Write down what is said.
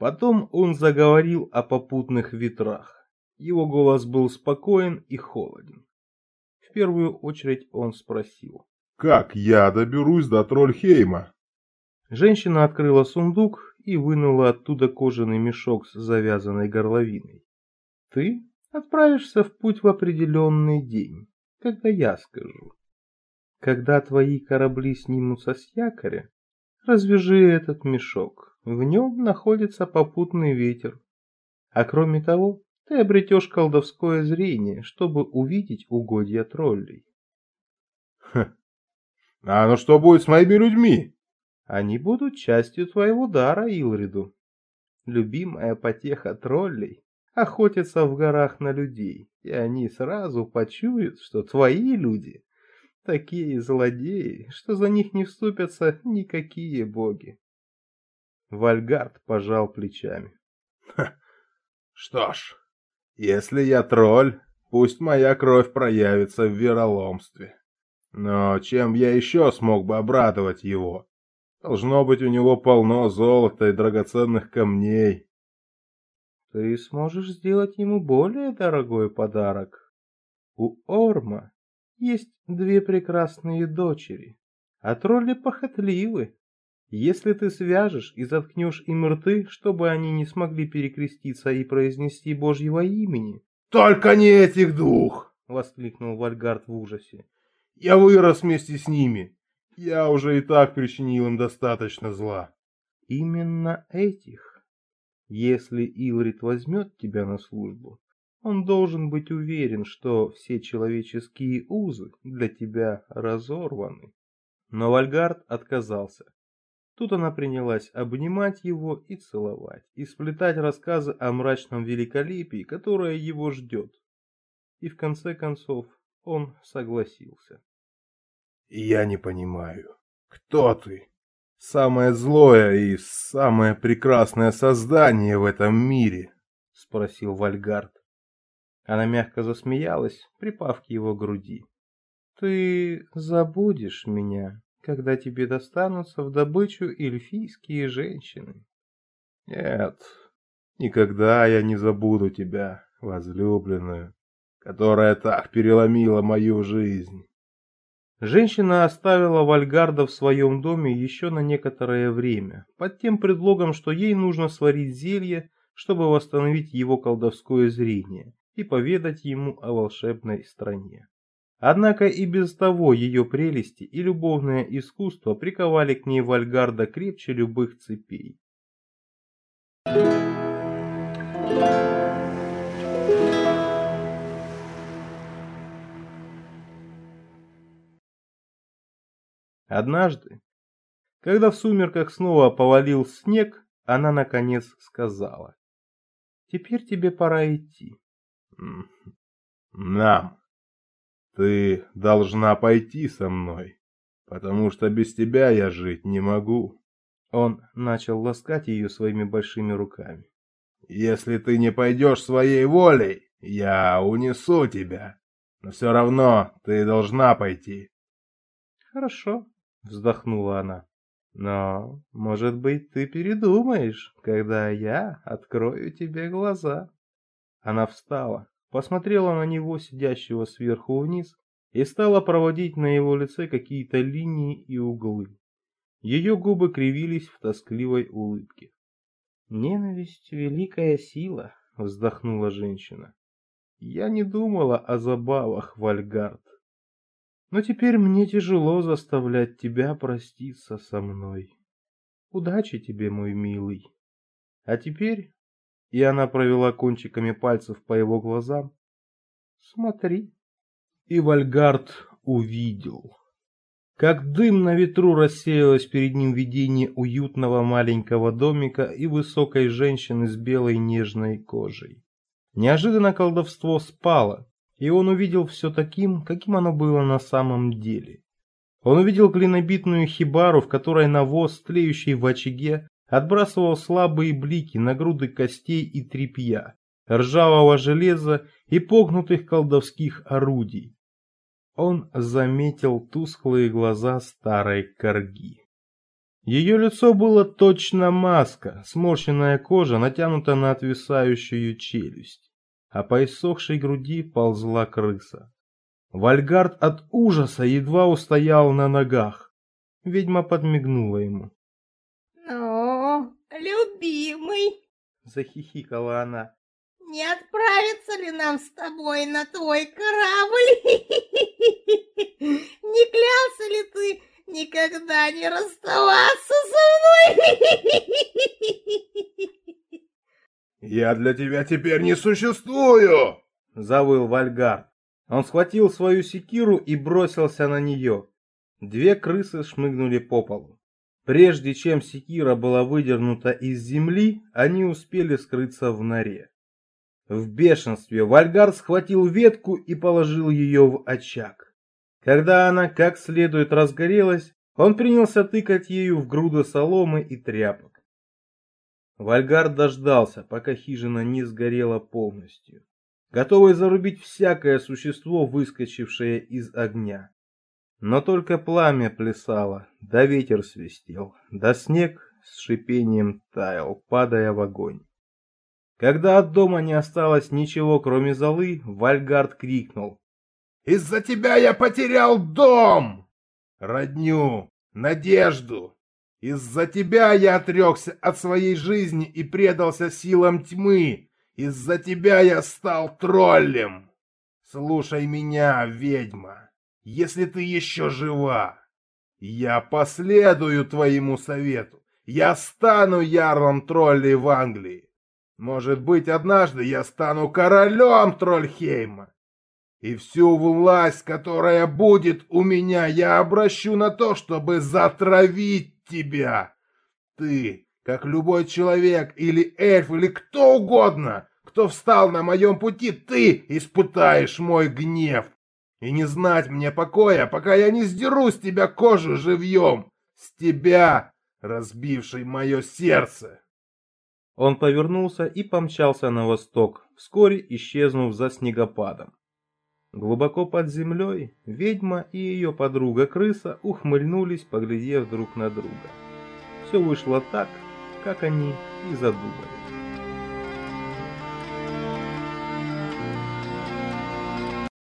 Потом он заговорил о попутных ветрах. Его голос был спокоен и холоден. В первую очередь он спросил. «Как я доберусь до Трольхейма?» Женщина открыла сундук и вынула оттуда кожаный мешок с завязанной горловиной. «Ты отправишься в путь в определенный день, когда я скажу. Когда твои корабли снимутся с якоря, развяжи этот мешок, в нем находится попутный ветер. А кроме того, ты обретешь колдовское зрение, чтобы увидеть угодья троллей. Ха. А ну что будет с моими людьми? Они будут частью твоего дара, Илриду. Любимая потеха троллей охотятся в горах на людей, и они сразу почуют, что твои люди такие злодеи, что за них не вступятся никакие боги. Вальгард пожал плечами. Что ж, если я тролль, пусть моя кровь проявится в вероломстве. Но чем я еще смог бы обрадовать его? Должно быть, у него полно золота и драгоценных камней. Ты сможешь сделать ему более дорогой подарок. У Орма есть две прекрасные дочери, а тролли похотливы. Если ты свяжешь и заткнешь им рты, чтобы они не смогли перекреститься и произнести Божьего имени. «Только не этих двух!» — воскликнул Вальгард в ужасе. «Я вырос вместе с ними. Я уже и так причинил им достаточно зла». «Именно этих. Если Илрит возьмет тебя на службу, он должен быть уверен, что все человеческие узы для тебя разорваны». Но Вальгард отказался. Тут она принялась обнимать его и целовать, и сплетать рассказы о мрачном великолепии, которое его ждет. И в конце концов он согласился. «Я не понимаю, кто ты? Самое злое и самое прекрасное создание в этом мире?» — спросил Вальгард. Она мягко засмеялась, припав к его груди. «Ты забудешь меня, когда тебе достанутся в добычу эльфийские женщины. Нет, никогда я не забуду тебя, возлюбленную, которая так переломила мою жизнь. Женщина оставила Вальгарда в своем доме еще на некоторое время, под тем предлогом, что ей нужно сварить зелье, чтобы восстановить его колдовское зрение и поведать ему о волшебной стране. Однако и без того ее прелести и любовное искусство приковали к ней Вальгарда крепче любых цепей. Однажды, когда в сумерках снова повалил снег, она наконец сказала. «Теперь тебе пора идти». «Нам», ты должна пойти со мной, потому что без тебя я жить не могу. Он начал ласкать ее своими большими руками. Если ты не пойдешь своей волей, я унесу тебя. Но все равно ты должна пойти. Хорошо, вздохнула она. Но, может быть, ты передумаешь, когда я открою тебе глаза. Она встала, посмотрела на него, сидящего сверху вниз, и стала проводить на его лице какие-то линии и углы. Ее губы кривились в тоскливой улыбке. «Ненависть — великая сила», — вздохнула женщина. «Я не думала о забавах, Вальгард. Но теперь мне тяжело заставлять тебя проститься со мной. Удачи тебе, мой милый. А теперь и она провела кончиками пальцев по его глазам. «Смотри». И Вальгард увидел, как дым на ветру рассеялось перед ним видение уютного маленького домика и высокой женщины с белой нежной кожей. Неожиданно колдовство спало, и он увидел все таким, каким оно было на самом деле. Он увидел клинобитную хибару, в которой навоз, тлеющий в очаге, отбрасывал слабые блики на груды костей и тряпья, ржавого железа и погнутых колдовских орудий. Он заметил тусклые глаза старой корги. Ее лицо было точно маска, сморщенная кожа натянута на отвисающую челюсть, а по иссохшей груди ползла крыса. Вальгард от ужаса едва устоял на ногах. Ведьма подмигнула ему. «Ну, любимый!» — захихикала она. «Не отправиться ли нам с тобой на твой корабль? Не клялся ли ты никогда не расставаться со мной?» «Я для тебя теперь не существую!» — завыл Вальгард. Он схватил свою секиру и бросился на нее. Две крысы шмыгнули по полу. Прежде чем секира была выдернута из земли, они успели скрыться в норе. В бешенстве Вальгар схватил ветку и положил ее в очаг. Когда она как следует разгорелась, он принялся тыкать ею в груды соломы и тряпок. Вальгар дождался, пока хижина не сгорела полностью готовый зарубить всякое существо, выскочившее из огня. Но только пламя плясало, да ветер свистел, да снег с шипением таял, падая в огонь. Когда от дома не осталось ничего, кроме золы, Вальгард крикнул. «Из-за тебя я потерял дом! Родню, надежду! Из-за тебя я отрекся от своей жизни и предался силам тьмы, из-за тебя я стал троллем. Слушай меня, ведьма, если ты еще жива. Я последую твоему совету. Я стану ярлом троллей в Англии. Может быть, однажды я стану королем Трольхейма. И всю власть, которая будет у меня, я обращу на то, чтобы затравить тебя. Ты, как любой человек или эльф или кто угодно, кто встал на моем пути, ты испытаешь мой гнев. И не знать мне покоя, пока я не сдеру с тебя кожу живьем, с тебя, разбивший мое сердце. Он повернулся и помчался на восток, вскоре исчезнув за снегопадом. Глубоко под землей ведьма и ее подруга-крыса ухмыльнулись, поглядев друг на друга. Все вышло так, как они и задумали.